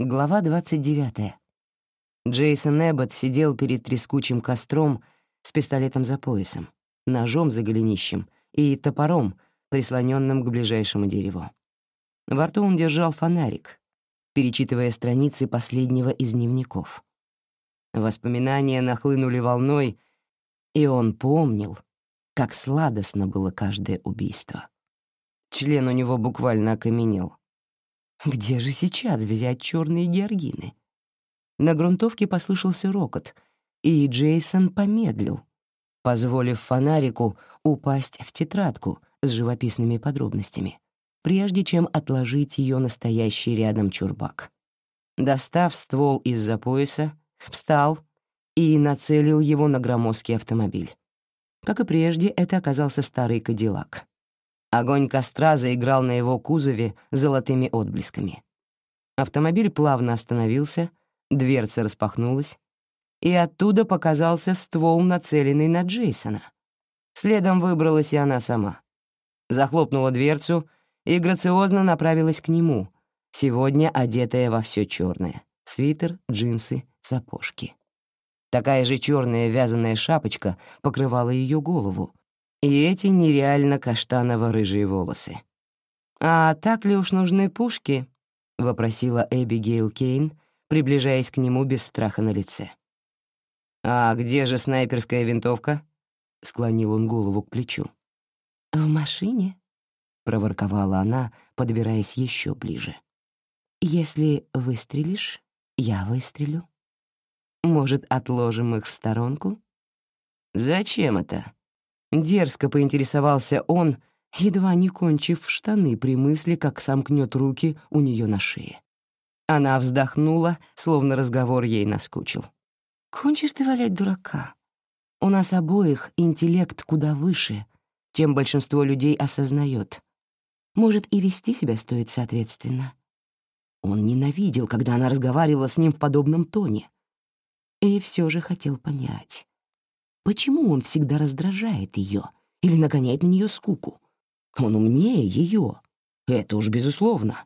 Глава 29. Джейсон Эббот сидел перед трескучим костром с пистолетом за поясом, ножом за голенищем и топором, прислоненным к ближайшему дереву. Во рту он держал фонарик, перечитывая страницы последнего из дневников. Воспоминания нахлынули волной, и он помнил, как сладостно было каждое убийство. Член у него буквально окаменел. Где же сейчас взять черные георгины? На грунтовке послышался рокот, и Джейсон помедлил, позволив фонарику упасть в тетрадку с живописными подробностями, прежде чем отложить ее настоящий рядом чурбак. Достав ствол из-за пояса, встал и нацелил его на громоздкий автомобиль. Как и прежде, это оказался старый кадиллак. Огонь костра заиграл на его кузове золотыми отблесками. Автомобиль плавно остановился, дверца распахнулась, и оттуда показался ствол, нацеленный на Джейсона. Следом выбралась и она сама. Захлопнула дверцу и грациозно направилась к нему, сегодня одетая во все черное — свитер, джинсы, сапожки. Такая же черная вязаная шапочка покрывала ее голову, и эти нереально каштаново-рыжие волосы. «А так ли уж нужны пушки?» — вопросила Эбигейл Кейн, приближаясь к нему без страха на лице. «А где же снайперская винтовка?» — склонил он голову к плечу. «В машине», — проворковала она, подбираясь еще ближе. «Если выстрелишь, я выстрелю. Может, отложим их в сторонку?» «Зачем это?» Дерзко поинтересовался он, едва не кончив штаны при мысли, как сомкнет руки у нее на шее. Она вздохнула, словно разговор ей наскучил. «Кончишь ты валять дурака. У нас обоих интеллект куда выше, чем большинство людей осознает. Может, и вести себя стоит соответственно». Он ненавидел, когда она разговаривала с ним в подобном тоне. И все же хотел понять, Почему он всегда раздражает ее или нагоняет на нее скуку? Он умнее ее. Это уж безусловно.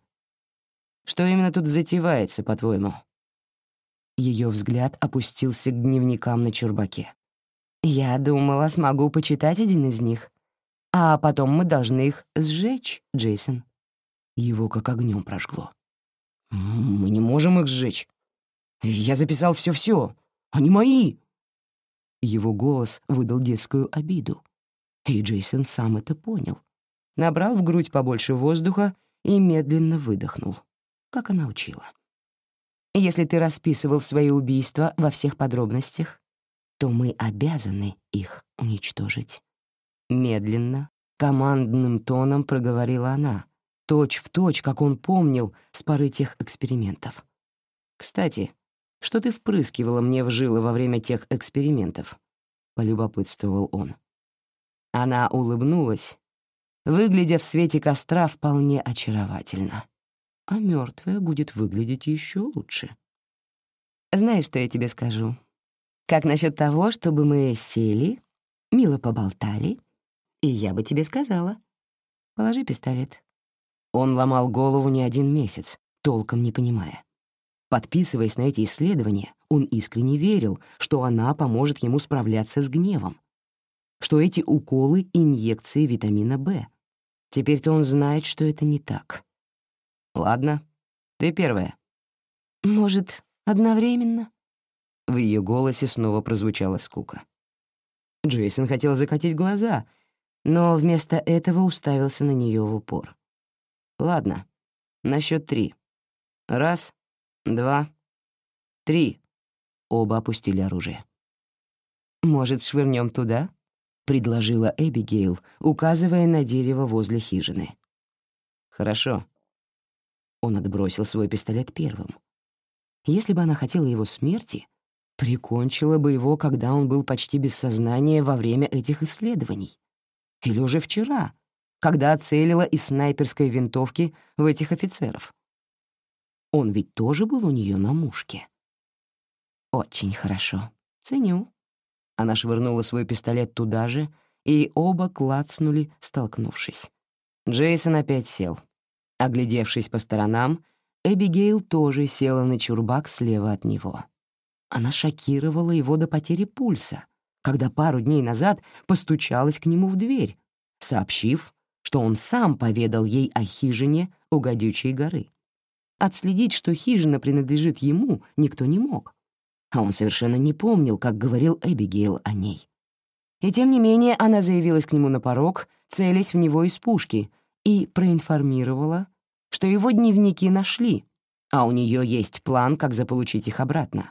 Что именно тут затевается, по-твоему? Ее взгляд опустился к дневникам на чурбаке. Я думала, смогу почитать один из них. А потом мы должны их сжечь, Джейсон. Его как огнем прожгло. Мы не можем их сжечь. Я записал все-все. Они мои. Его голос выдал детскую обиду. И Джейсон сам это понял. Набрал в грудь побольше воздуха и медленно выдохнул, как она учила. «Если ты расписывал свои убийства во всех подробностях, то мы обязаны их уничтожить». Медленно, командным тоном проговорила она, точь в точь, как он помнил с поры тех экспериментов. «Кстати, что ты впрыскивала мне в жилы во время тех экспериментов?» — полюбопытствовал он. Она улыбнулась, выглядя в свете костра вполне очаровательно. А мертвая будет выглядеть еще лучше. Знаешь, что я тебе скажу? Как насчет того, чтобы мы сели, мило поболтали, и я бы тебе сказала. Положи пистолет. Он ломал голову не один месяц, толком не понимая. Подписываясь на эти исследования, он искренне верил, что она поможет ему справляться с гневом, что эти уколы — инъекции витамина В. Теперь-то он знает, что это не так. «Ладно, ты первая». «Может, одновременно?» В ее голосе снова прозвучала скука. Джейсон хотел закатить глаза, но вместо этого уставился на нее в упор. «Ладно, на счет три. Раз, два, три». Оба опустили оружие. «Может, швырнем туда?» — предложила Эбигейл, указывая на дерево возле хижины. «Хорошо». Он отбросил свой пистолет первым. Если бы она хотела его смерти, прикончила бы его, когда он был почти без сознания во время этих исследований. Или уже вчера, когда оцелила из снайперской винтовки в этих офицеров. Он ведь тоже был у нее на мушке. Очень хорошо. Ценю. Она швырнула свой пистолет туда же, и оба клацнули, столкнувшись. Джейсон опять сел. Оглядевшись по сторонам, Эбигейл тоже села на чурбак слева от него. Она шокировала его до потери пульса, когда пару дней назад постучалась к нему в дверь, сообщив, что он сам поведал ей о хижине у Гадючей горы. Отследить, что хижина принадлежит ему, никто не мог. А он совершенно не помнил, как говорил Эбигейл о ней. И тем не менее она заявилась к нему на порог, целясь в него из пушки, и проинформировала, что его дневники нашли, а у нее есть план, как заполучить их обратно.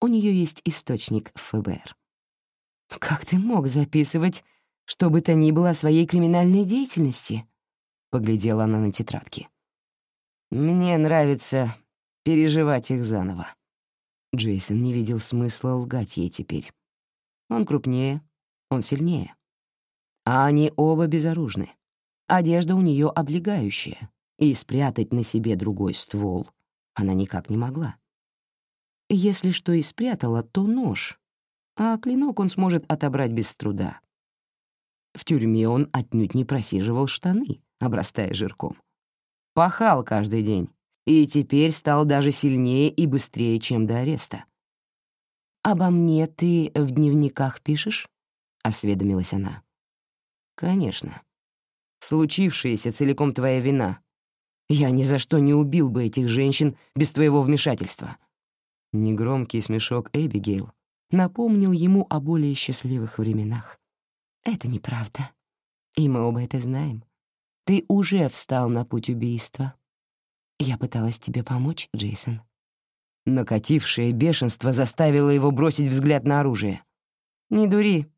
У нее есть источник ФБР. «Как ты мог записывать, что бы то ни было о своей криминальной деятельности?» — поглядела она на тетрадки. Мне нравится переживать их заново. Джейсон не видел смысла лгать ей теперь. Он крупнее, он сильнее. А они оба безоружны. Одежда у нее облегающая, и спрятать на себе другой ствол она никак не могла. Если что и спрятала, то нож, а клинок он сможет отобрать без труда. В тюрьме он отнюдь не просиживал штаны, обрастая жирком. Пахал каждый день, и теперь стал даже сильнее и быстрее, чем до ареста. «Обо мне ты в дневниках пишешь?» — осведомилась она. «Конечно. Случившееся целиком твоя вина. Я ни за что не убил бы этих женщин без твоего вмешательства». Негромкий смешок Эбигейл напомнил ему о более счастливых временах. «Это неправда, и мы оба это знаем. Ты уже встал на путь убийства. Я пыталась тебе помочь, Джейсон. Накатившее бешенство заставило его бросить взгляд на оружие. «Не дури.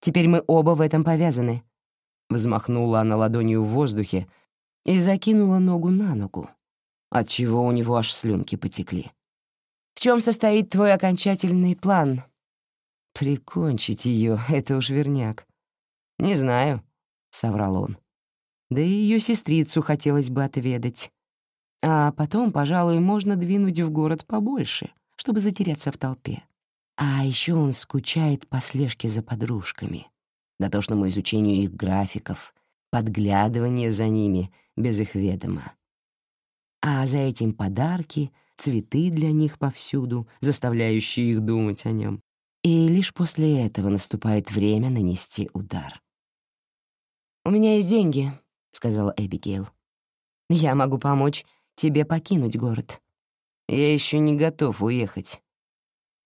Теперь мы оба в этом повязаны». Взмахнула она ладонью в воздухе и закинула ногу на ногу, отчего у него аж слюнки потекли. «В чем состоит твой окончательный план?» «Прикончить ее, это уж верняк». «Не знаю», — соврал он. Да и ее сестрицу хотелось бы отведать. А потом, пожалуй, можно двинуть в город побольше, чтобы затеряться в толпе. А еще он скучает по слежке за подружками, дотошному изучению их графиков, подглядывание за ними без их ведома. А за этим подарки, цветы для них повсюду, заставляющие их думать о нем. И лишь после этого наступает время нанести удар. «У меня есть деньги», сказала Эбигейл. «Я могу помочь тебе покинуть город». «Я еще не готов уехать».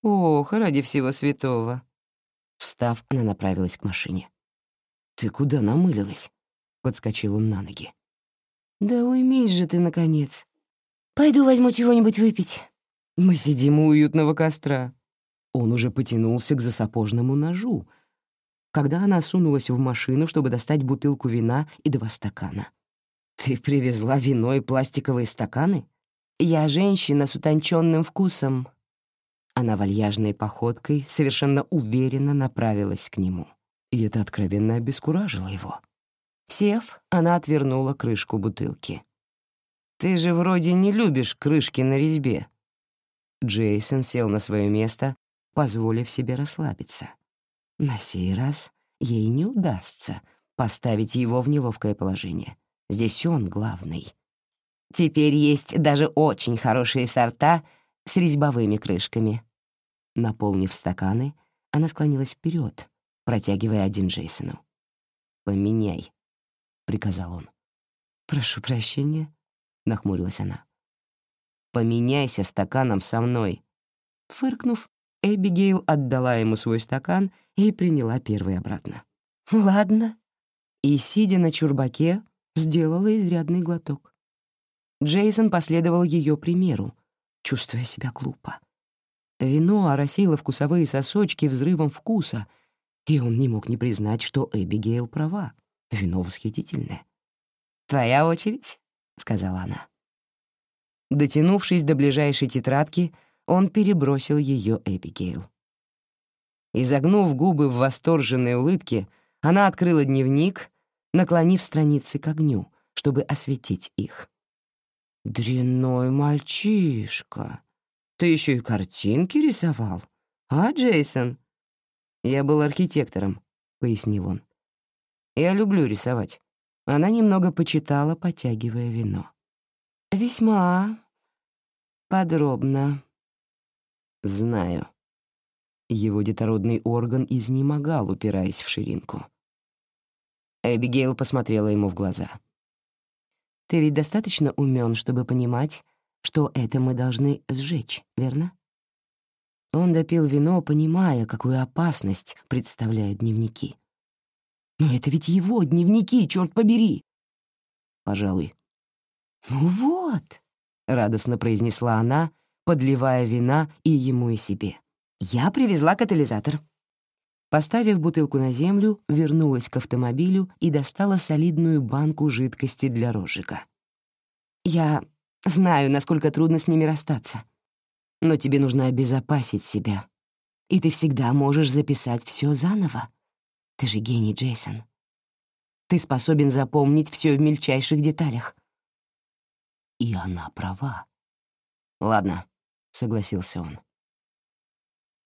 «Ох, ради всего святого». Встав, она направилась к машине. «Ты куда намылилась?» — подскочил он на ноги. «Да уймись же ты, наконец. Пойду возьму чего-нибудь выпить. Мы сидим у уютного костра». Он уже потянулся к засапожному ножу, когда она сунулась в машину, чтобы достать бутылку вина и два стакана. «Ты привезла вино и пластиковые стаканы? Я женщина с утонченным вкусом». Она вальяжной походкой совершенно уверенно направилась к нему, и это откровенно обескуражило его. Сев, она отвернула крышку бутылки. «Ты же вроде не любишь крышки на резьбе». Джейсон сел на свое место, позволив себе расслабиться. На сей раз ей не удастся поставить его в неловкое положение. Здесь он главный. Теперь есть даже очень хорошие сорта с резьбовыми крышками. Наполнив стаканы, она склонилась вперед, протягивая один Джейсону. «Поменяй», — приказал он. «Прошу прощения», — нахмурилась она. «Поменяйся стаканом со мной». Фыркнув, Эбигейл отдала ему свой стакан и приняла первый обратно. «Ладно». И, сидя на чурбаке, сделала изрядный глоток. Джейсон последовал ее примеру, чувствуя себя глупо. Вино оросило вкусовые сосочки взрывом вкуса, и он не мог не признать, что Эбигейл права. Вино восхитительное. «Твоя очередь», — сказала она. Дотянувшись до ближайшей тетрадки, он перебросил ее Эбигейл. Изогнув губы в восторженной улыбке, она открыла дневник, наклонив страницы к огню, чтобы осветить их. «Дрянной мальчишка! Ты еще и картинки рисовал, а, Джейсон?» «Я был архитектором», — пояснил он. «Я люблю рисовать». Она немного почитала, потягивая вино. «Весьма подробно». «Знаю». Его детородный орган изнемогал, упираясь в ширинку. Эбигейл посмотрела ему в глаза. «Ты ведь достаточно умен, чтобы понимать, что это мы должны сжечь, верно?» Он допил вино, понимая, какую опасность представляют дневники. «Но это ведь его дневники, черт побери!» «Пожалуй». «Ну вот», — радостно произнесла она, подливая вина и ему, и себе. «Я привезла катализатор». Поставив бутылку на землю, вернулась к автомобилю и достала солидную банку жидкости для розжига. «Я знаю, насколько трудно с ними расстаться. Но тебе нужно обезопасить себя. И ты всегда можешь записать все заново. Ты же гений, Джейсон. Ты способен запомнить все в мельчайших деталях. И она права. «Ладно», — согласился он.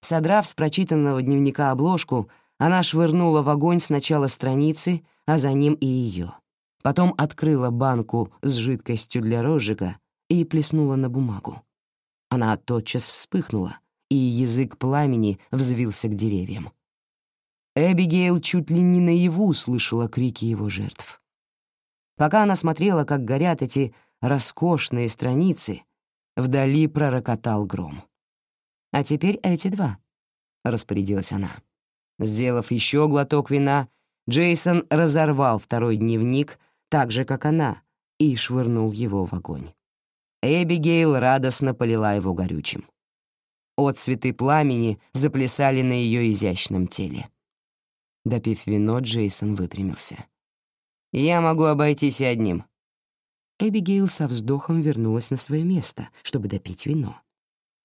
Содрав с прочитанного дневника обложку, она швырнула в огонь сначала страницы, а за ним и ее. Потом открыла банку с жидкостью для розжига и плеснула на бумагу. Она тотчас вспыхнула, и язык пламени взвился к деревьям. Эбигейл чуть ли не наяву слышала крики его жертв. Пока она смотрела, как горят эти роскошные страницы, вдали пророкотал гром. «А теперь эти два», — распорядилась она. Сделав еще глоток вина, Джейсон разорвал второй дневник, так же, как она, и швырнул его в огонь. Эбигейл радостно полила его горючим. Отцветы пламени заплясали на ее изящном теле. Допив вино, Джейсон выпрямился. «Я могу обойтись и одним». Эбигейл со вздохом вернулась на свое место, чтобы допить вино.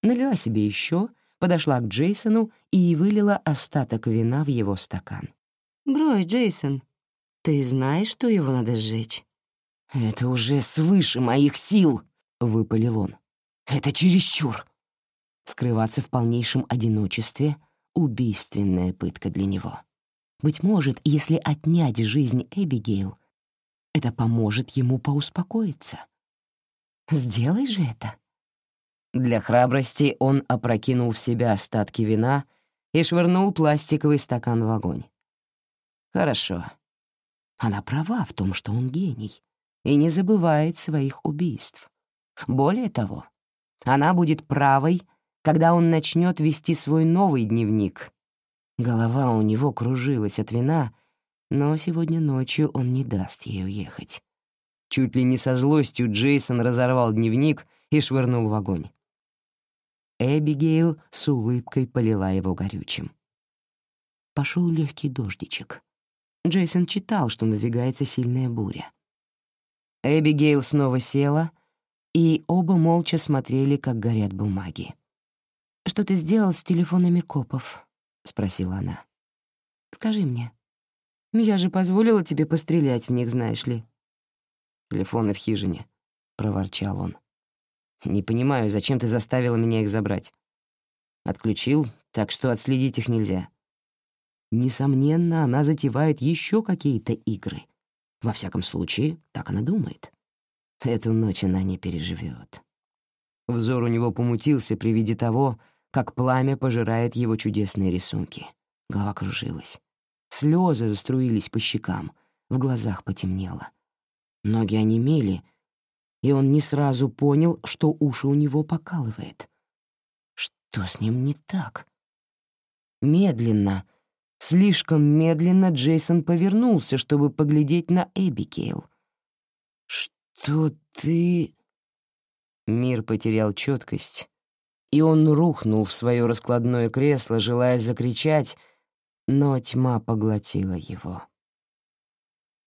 Налила себе еще, подошла к Джейсону и вылила остаток вина в его стакан. «Брось, Джейсон, ты знаешь, что его надо сжечь?» «Это уже свыше моих сил!» — выпалил он. «Это чересчур!» Скрываться в полнейшем одиночестве — убийственная пытка для него. Быть может, если отнять жизнь Эбигейл, это поможет ему поуспокоиться. Сделай же это. Для храбрости он опрокинул в себя остатки вина и швырнул пластиковый стакан в огонь. Хорошо. Она права в том, что он гений и не забывает своих убийств. Более того, она будет правой, когда он начнет вести свой новый дневник. Голова у него кружилась от вина, но сегодня ночью он не даст ей уехать. Чуть ли не со злостью Джейсон разорвал дневник и швырнул в огонь. Эбигейл с улыбкой полила его горючим. Пошел легкий дождичек. Джейсон читал, что надвигается сильная буря. Эбигейл снова села, и оба молча смотрели, как горят бумаги. «Что ты сделал с телефонами копов?» — спросила она. «Скажи мне. Я же позволила тебе пострелять в них, знаешь ли». «Телефоны в хижине», — проворчал он. «Не понимаю, зачем ты заставила меня их забрать?» «Отключил, так что отследить их нельзя». Несомненно, она затевает еще какие-то игры. Во всяком случае, так она думает. Эту ночь она не переживет. Взор у него помутился при виде того, как пламя пожирает его чудесные рисунки. Голова кружилась. Слезы заструились по щекам, в глазах потемнело. Ноги онемели, и он не сразу понял, что уши у него покалывает. Что с ним не так? Медленно, слишком медленно Джейсон повернулся, чтобы поглядеть на Эбигейл. «Что ты...» Мир потерял четкость, и он рухнул в свое раскладное кресло, желая закричать, но тьма поглотила его.